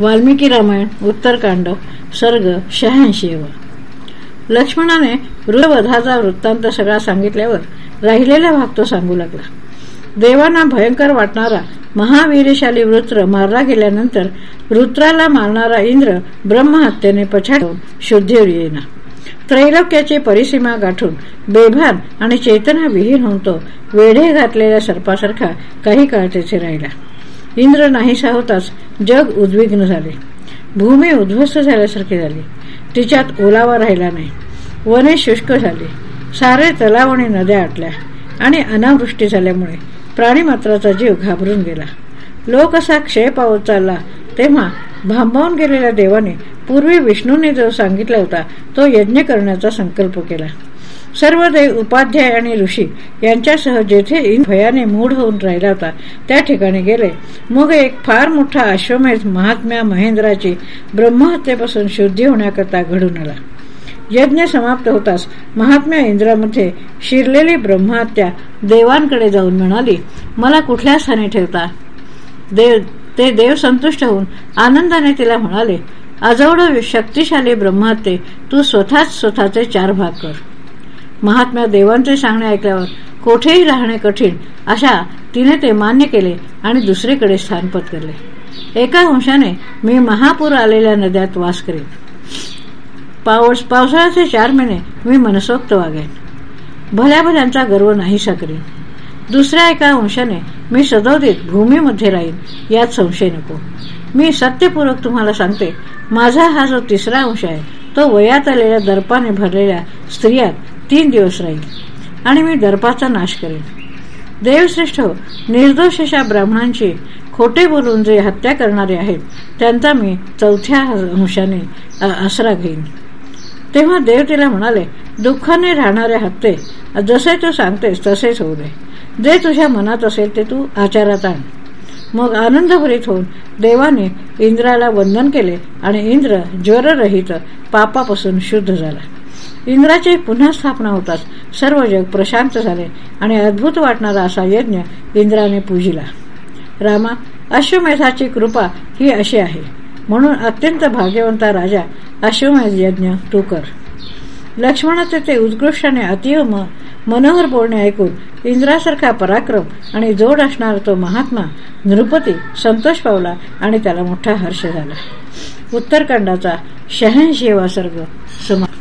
वाल्मिकी रामायण उत्तरकांड सर्ग शहाऐंशी लक्ष्मणाने वृद्धवधाचा वृत्तांत सगळा सांगितल्यावर राहिलेला भाग तो सांगू लागला. देवांना भयंकर वाटणारा महावीरशाली वृत्र मारला गेल्यानंतर वृत्राला मारणारा इंद्र ब्रह्महत्येने पछाडून शुद्धीवर येईना. त्रैलोक्याची परिसीमा गाठून बेभान आणि चेतनाविहीन होऊन तो वेढे घातलेल्या सर्पासारखा काही काळ तेथे राहिला. इंद्र नाहीसा होताच जग उद्विग्न झाले. भूमी उद्ध्वस्त झाल्यासारखी झाली. तिच्यात ओलावा राहिला नाही. वने शुष्क झाली. सारे तलाव आणि नद्या आटल्या आणि अनावृष्टी झाल्यामुळे प्राणीमात्राचा जीव घाबरून गेला. लोक असा क्षय पावत चालला तेव्हा भांबावून गेलेल्या देवाने पूर्वी विष्णूने जो सांगितला होता तो यज्ञ करण्याचा संकल्प केला. सर्व देव उपाध्याय आणि ऋषी यांच्यासह जेथे भयाने मूढ होऊन राहिला होता त्या ठिकाणी गेले. मग एक फार मोठा अश्वमेध महात्म्या महेंद्राची. ब्रह्महत्येपासून शुद्धी होण्याकरता घडून आला. यज्ञ समाप्त होताच महात्म्या इंद्रामध्ये शिरलेली ब्रह्महत्या देवांकडे जाऊन म्हणाली मला कुठल्या स्थानी ठेवता? देव ते देव संतुष्ट होऊन आनंदाने तिला म्हणाले आजवड शक्तिशाली ब्रह्महत्ये तू स्वतःच स्वतःचे चार भाग कर. महात्म्या देवांचे सांगणे ऐकल्यावर कोठेही राहणे कठीण अशा तिने ते मान्य केले आणि दुसरीकडे स्थान पत्करले एका अंशाने मी महापूर आलेल्या नद्यात वास करेन पाऊस पावसाळ्याचे चार महिने मी मनसोक्त वागेन. भल्या भल्यांचा गर्व नाही करीन. दुसऱ्या एका अंशाने मी सदोदित भूमीमध्ये राहीन यात संशय नको. मी सत्यपूर्वक तुम्हाला सांगते माझा हा जो तिसरा अंश आहे तो वयात आलेल्या दर्पाने भरलेल्या स्त्रियात तीन दिवस राहील. आणि मी दर्पाचा नाश करेन. देवश्रेष्ठ निर्दोष अशा ब्राह्मणांची खोटे बोलून जे हत्या करणारे आहेत त्यांचा मी चौथ्या अंशाने आसरा घेईन. तेव्हा देव तिला म्हणाले दुःखाने राहणारे हत्ते जसे तू सांगतेस तसेच होऊ दे. जे तुझ्या मनात असेल ते तू आचारात आण. मग आनंदभरीत होऊन देवाने इंद्राला वंदन केले आणि इंद्र ज्वररहित पापापासून शुद्ध झाला. इंद्राची पुन्हा स्थापना होताच सर्व जग प्रशांत झाले आणि अद्भुत वाटणारा असा यज्ञ इंद्राने पूजिला. रामा अश्वमेधाची कृपा ही अशी आहे. म्हणून अत्यंत भाग्यवंता राजा अश्वमेध यज्ञ तू कर. लक्ष्मणाचे ते उत्कृष्ट आणि अतिव मनोहर बोलणे ऐकून इंद्रासारखा पराक्रम आणि जोड असणारा तो महात्मा नृपती संतोष पावला आणि त्याला मोठा हर्ष झाला. उत्तरकांडाचा शहनशेवा सर्ग समाप्त.